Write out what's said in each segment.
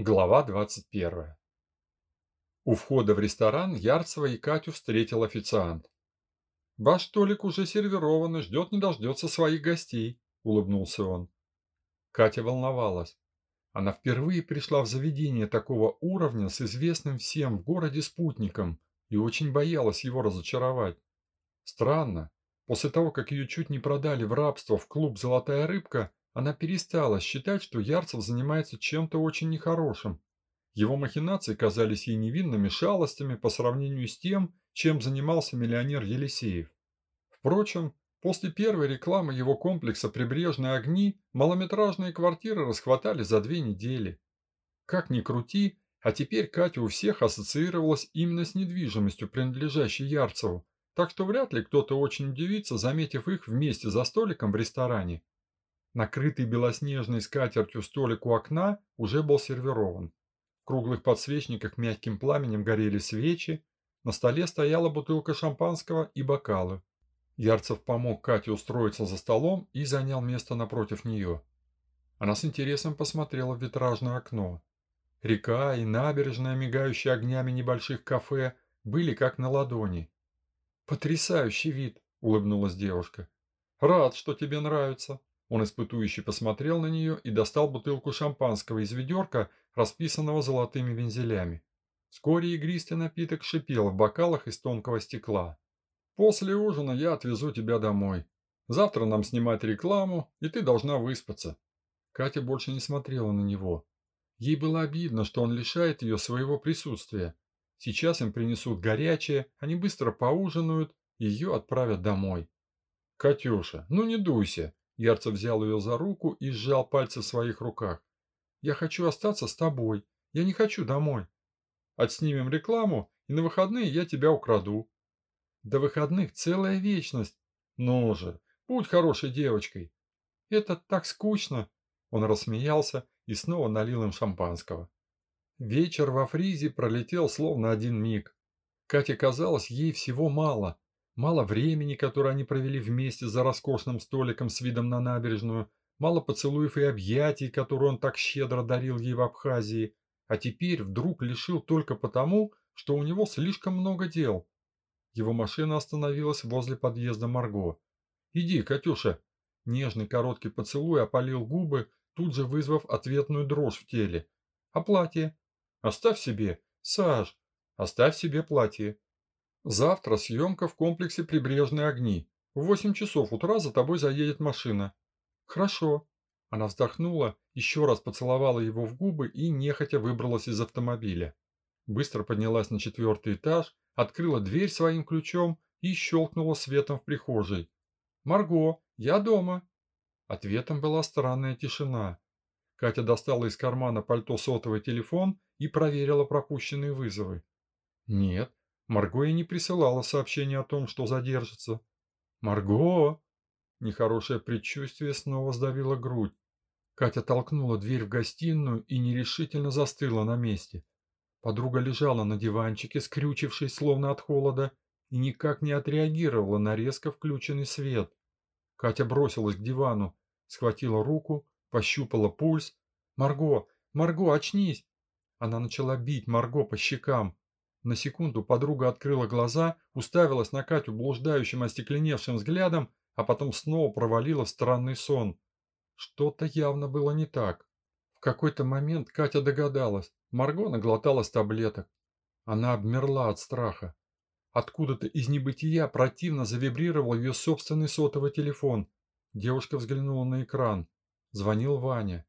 Глава 21. У входа в ресторан Ярцева и Катю встретил официант. «Ваш столик уже сервирован и ждет не дождется своих гостей», – улыбнулся он. Катя волновалась. Она впервые пришла в заведение такого уровня с известным всем в городе спутником и очень боялась его разочаровать. Странно, после того, как ее чуть не продали в рабство в клуб «Золотая рыбка», она перестала считать, что Ярцев занимается чем-то очень нехорошим. Его махинации казались ей невинными шалостями по сравнению с тем, чем занимался миллионер Елисеев. Впрочем, после первой рекламы его комплекса «Прибрежные огни» малометражные квартиры расхватали за две недели. Как ни крути, а теперь Катя у всех ассоциировалась именно с недвижимостью, принадлежащей Ярцеву, так что вряд ли кто-то очень удивится, заметив их вместе за столиком в ресторане. Накрытый белоснежной скатертью столик у окна уже был сервирован. В круглых подсвечниках мягким пламенем горели свечи, на столе стояла бутылка шампанского и бокалы. Ярцев помог Кате устроиться за столом и занял место напротив нее. Она с интересом посмотрела в витражное окно. Река и набережная, мигающая огнями небольших кафе, были как на ладони. «Потрясающий вид!» – улыбнулась девушка. «Рад, что тебе нравится!» Он испытующе посмотрел на нее и достал бутылку шампанского из ведерка, расписанного золотыми вензелями. Вскоре игристый напиток шипел в бокалах из тонкого стекла. «После ужина я отвезу тебя домой. Завтра нам снимать рекламу, и ты должна выспаться». Катя больше не смотрела на него. Ей было обидно, что он лишает ее своего присутствия. Сейчас им принесут горячее, они быстро поужинают, и ее отправят домой. «Катюша, ну не дуйся!» Ярцев взял ее за руку и сжал пальцы в своих руках. «Я хочу остаться с тобой. Я не хочу домой. Отснимем рекламу, и на выходные я тебя украду». «До выходных целая вечность. Ну же, будь хорошей девочкой». «Это так скучно». Он рассмеялся и снова налил им шампанского. Вечер во Фризе пролетел словно один миг. Кате казалось, ей всего мало, Мало времени, которое они провели вместе за роскошным столиком с видом на набережную, мало поцелуев и объятий, которые он так щедро дарил ей в Абхазии, а теперь вдруг лишил только потому, что у него слишком много дел. Его машина остановилась возле подъезда Марго. «Иди, Катюша!» Нежный короткий поцелуй опалил губы, тут же вызвав ответную дрожь в теле. «А платье?» «Оставь себе!» «Саш, оставь себе платье!» Завтра съемка в комплексе «Прибрежные огни». В восемь часов утра за тобой заедет машина. Хорошо. Она вздохнула, еще раз поцеловала его в губы и нехотя выбралась из автомобиля. Быстро поднялась на четвертый этаж, открыла дверь своим ключом и щелкнула светом в прихожей. «Марго, я дома!» Ответом была странная тишина. Катя достала из кармана пальто сотовый телефон и проверила пропущенные вызовы. Нет, Марго и не присылала сообщение о том, что задержится. «Марго!» Нехорошее предчувствие снова сдавило грудь. Катя толкнула дверь в гостиную и нерешительно застыла на месте. Подруга лежала на диванчике, скрючившись, словно от холода, и никак не отреагировала на резко включенный свет. Катя бросилась к дивану, схватила руку, пощупала пульс. «Марго! Марго, очнись!» Она начала бить Марго по щекам. На секунду подруга открыла глаза, уставилась на Катю блуждающим остекленевшим взглядом, а потом снова провалила странный сон. Что-то явно было не так. В какой-то момент Катя догадалась. Марго наглоталась таблеток. Она обмерла от страха. Откуда-то из небытия противно завибрировал ее собственный сотовый телефон. Девушка взглянула на экран. Звонил Ваня.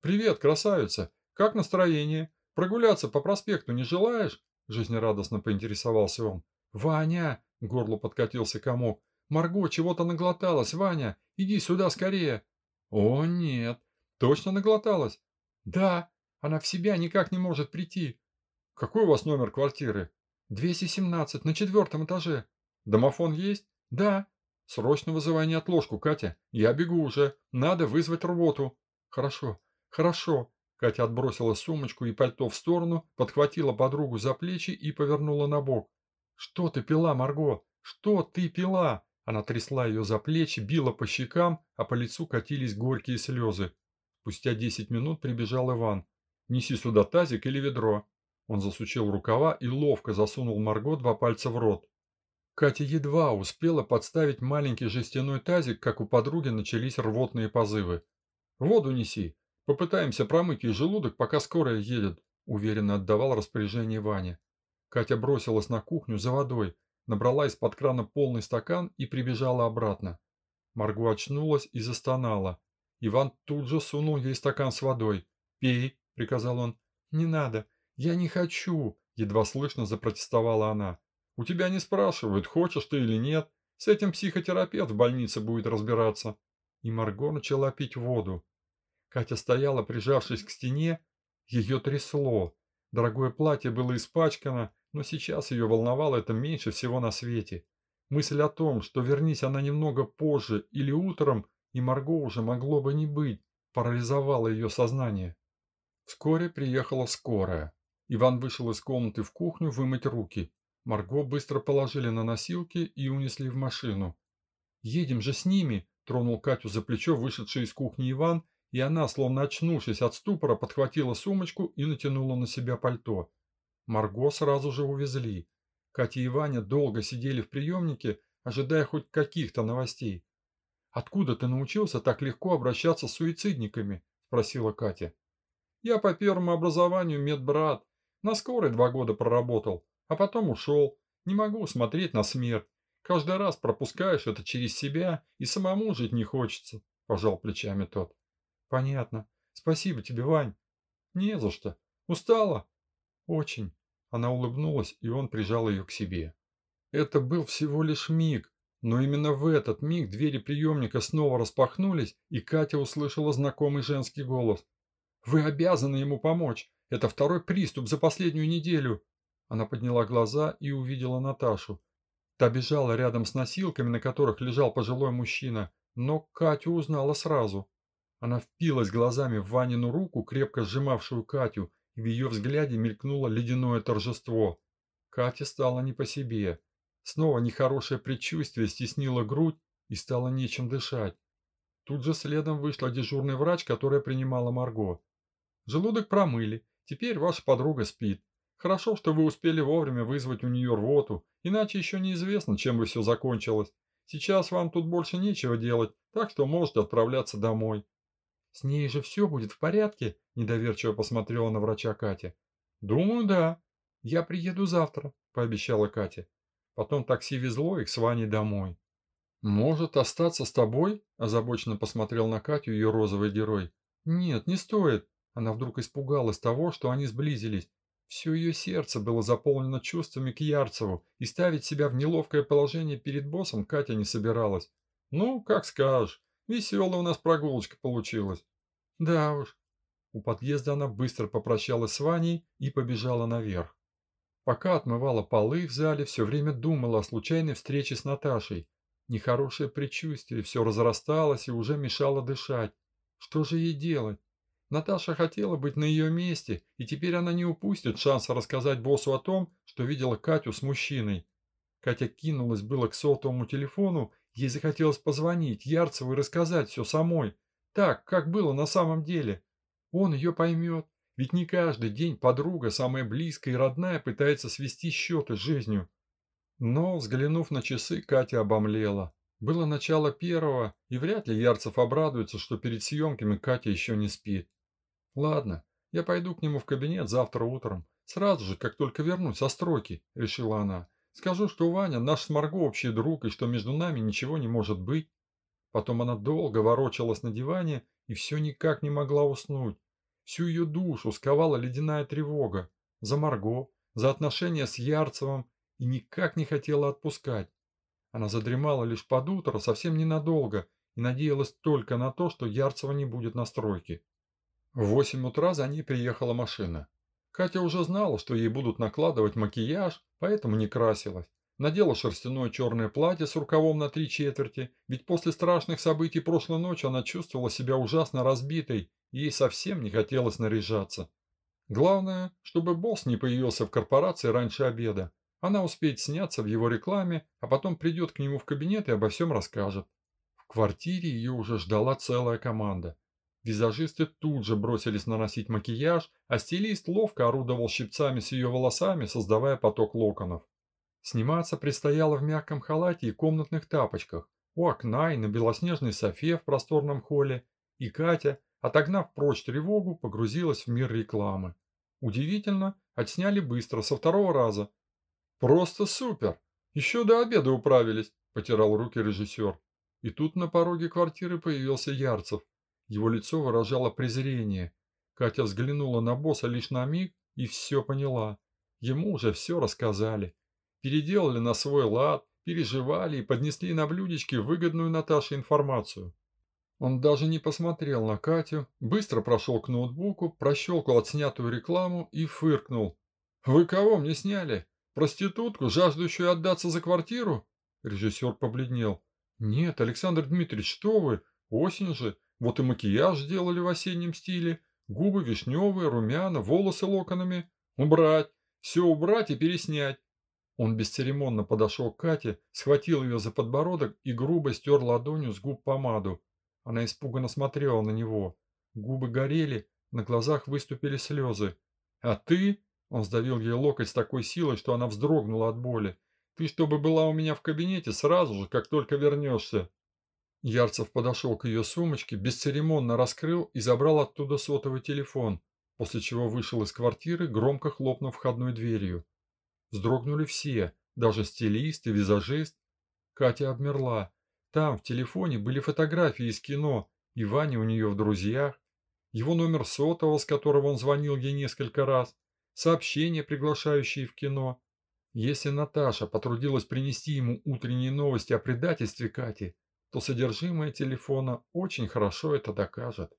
«Привет, красавица! Как настроение? Прогуляться по проспекту не желаешь?» Жизнерадостно поинтересовался он. «Ваня!» — горло подкатился комок. «Марго чего-то наглоталась, Ваня! Иди сюда скорее!» «О, нет! Точно наглоталась?» «Да! Она в себя никак не может прийти!» «Какой у вас номер квартиры?» «217, на четвертом этаже». «Домофон есть?» «Да». «Срочно вызывай неотложку, Катя. Я бегу уже. Надо вызвать рвоту». «Хорошо, хорошо», Катя отбросила сумочку и пальто в сторону, подхватила подругу за плечи и повернула на бок. «Что ты пила, Марго? Что ты пила?» Она трясла ее за плечи, била по щекам, а по лицу катились горькие слезы. Спустя десять минут прибежал Иван. Неси сюда тазик или ведро». Он засучил рукава и ловко засунул Марго два пальца в рот. Катя едва успела подставить маленький жестяной тазик, как у подруги начались рвотные позывы. «Воду неси. Попытаемся промыть ей желудок, пока скорая едет», – уверенно отдавал распоряжение Ваня. Катя бросилась на кухню за водой, набрала из-под крана полный стакан и прибежала обратно. Марго очнулась и застонала. Иван тут же сунул ей стакан с водой. «Пей», – приказал он. «Не надо, я не хочу», – едва слышно запротестовала она. «У тебя не спрашивают, хочешь ты или нет. С этим психотерапевт в больнице будет разбираться». И Марго начала пить воду. Катя стояла, прижавшись к стене. Ее трясло. Дорогое платье было испачкано, но сейчас ее волновало это меньше всего на свете. Мысль о том, что вернись она немного позже или утром, и Марго уже могло бы не быть, парализовала ее сознание. Вскоре приехала скорая. Иван вышел из комнаты в кухню вымыть руки. Марго быстро положили на носилки и унесли в машину. «Едем же с ними!» – тронул Катю за плечо вышедший из кухни Иван, и она, словно очнувшись от ступора, подхватила сумочку и натянула на себя пальто. Марго сразу же увезли. Катя и Ваня долго сидели в приемнике, ожидая хоть каких-то новостей. «Откуда ты научился так легко обращаться с суицидниками?» – спросила Катя. «Я по первому образованию медбрат. На скорой два года проработал, а потом ушел. Не могу смотреть на смерть. Каждый раз пропускаешь это через себя, и самому жить не хочется», – пожал плечами тот. «Понятно. Спасибо тебе, Вань». «Не за что. Устала?» «Очень». Она улыбнулась, и он прижал ее к себе. Это был всего лишь миг, но именно в этот миг двери приемника снова распахнулись, и Катя услышала знакомый женский голос. «Вы обязаны ему помочь. Это второй приступ за последнюю неделю». Она подняла глаза и увидела Наташу. Та бежала рядом с носилками, на которых лежал пожилой мужчина, но Катю узнала сразу. Она впилась глазами в Ванину руку, крепко сжимавшую Катю, и в ее взгляде мелькнуло ледяное торжество. Кате стало не по себе. Снова нехорошее предчувствие стеснило грудь и стало нечем дышать. Тут же следом вышла дежурный врач, которая принимала Марго. Желудок промыли, теперь ваша подруга спит. Хорошо, что вы успели вовремя вызвать у нее рвоту, иначе еще неизвестно, чем бы все закончилось. Сейчас вам тут больше нечего делать, так что можете отправляться домой. С ней же все будет в порядке? Недоверчиво посмотрела на врача Катя. Думаю, да. Я приеду завтра, пообещала Катя. Потом такси везло их с Ваней домой. «Может остаться с тобой?» – озабоченно посмотрел на Катю ее розовый герой. «Нет, не стоит». Она вдруг испугалась того, что они сблизились. Все ее сердце было заполнено чувствами к Ярцеву, и ставить себя в неловкое положение перед боссом Катя не собиралась. «Ну, как скажешь. Веселая у нас прогулочка получилась». «Да уж». У подъезда она быстро попрощалась с Ваней и побежала наверх. Пока отмывала полы в зале, все время думала о случайной встрече с Наташей. Нехорошее предчувствие все разрасталось и уже мешало дышать. Что же ей делать? Наташа хотела быть на ее месте, и теперь она не упустит шанса рассказать боссу о том, что видела Катю с мужчиной. Катя кинулась было к сотовому телефону, ей захотелось позвонить Ярцеву и рассказать все самой. Так, как было на самом деле. Он ее поймет, ведь не каждый день подруга, самая близкая и родная, пытается свести счеты с жизнью. Но, взглянув на часы, Катя обомлела. Было начало первого, и вряд ли Ярцев обрадуется, что перед съемками Катя еще не спит. «Ладно, я пойду к нему в кабинет завтра утром, сразу же, как только вернусь со стройки», – решила она. «Скажу, что Ваня наш с Марго общий друг, и что между нами ничего не может быть». Потом она долго ворочалась на диване и все никак не могла уснуть. Всю ее душу сковала ледяная тревога. За Марго, за отношения с Ярцевым и никак не хотела отпускать. Она задремала лишь под утро, совсем ненадолго, и надеялась только на то, что Ярцева не будет на стройке. В восемь утра за ней приехала машина. Катя уже знала, что ей будут накладывать макияж, поэтому не красилась. Надела шерстяное черное платье с рукавом на три четверти, ведь после страшных событий прошлой ночи она чувствовала себя ужасно разбитой Ей совсем не хотелось наряжаться. Главное, чтобы босс не появился в корпорации раньше обеда. Она успеет сняться в его рекламе, а потом придет к нему в кабинет и обо всем расскажет. В квартире ее уже ждала целая команда. Визажисты тут же бросились наносить макияж, а стилист ловко орудовал щипцами с ее волосами, создавая поток локонов. Сниматься предстояло в мягком халате и комнатных тапочках, у окна и на белоснежной софе в просторном холле, и Катя, отогнав прочь тревогу, погрузилась в мир рекламы. Удивительно, отсняли быстро, со второго раза. «Просто супер! Еще до обеда управились!» – потирал руки режиссер. И тут на пороге квартиры появился Ярцев. Его лицо выражало презрение. Катя взглянула на босса лишь на миг и все поняла. Ему уже все рассказали. Переделали на свой лад, переживали и поднесли на блюдечке выгодную Наташе информацию. Он даже не посмотрел на Катю, быстро прошел к ноутбуку, прощелкал отснятую рекламу и фыркнул. «Вы кого мне сняли? Проститутку, жаждущую отдаться за квартиру?» Режиссер побледнел. «Нет, Александр Дмитриевич, что вы? Осень же. Вот и макияж сделали в осеннем стиле. Губы вишневые, румяна, волосы локонами. Убрать. Все убрать и переснять. Он бесцеремонно подошел к Кате, схватил ее за подбородок и грубо стер ладонью с губ помаду. Она испуганно смотрела на него. Губы горели, на глазах выступили слезы. «А ты?» Он сдавил ей локоть с такой силой, что она вздрогнула от боли. «Ты, чтобы была у меня в кабинете сразу же, как только вернешься». Ярцев подошел к ее сумочке, бесцеремонно раскрыл и забрал оттуда сотовый телефон, после чего вышел из квартиры, громко хлопнув входной дверью. Вздрогнули все, даже стилист и визажист. Катя обмерла. Там в телефоне были фотографии из кино, и Ваня у нее в друзьях, его номер сотового, с которого он звонил ей несколько раз, сообщения, приглашающие в кино. Если Наташа потрудилась принести ему утренние новости о предательстве Кати, то содержимое телефона очень хорошо это докажет.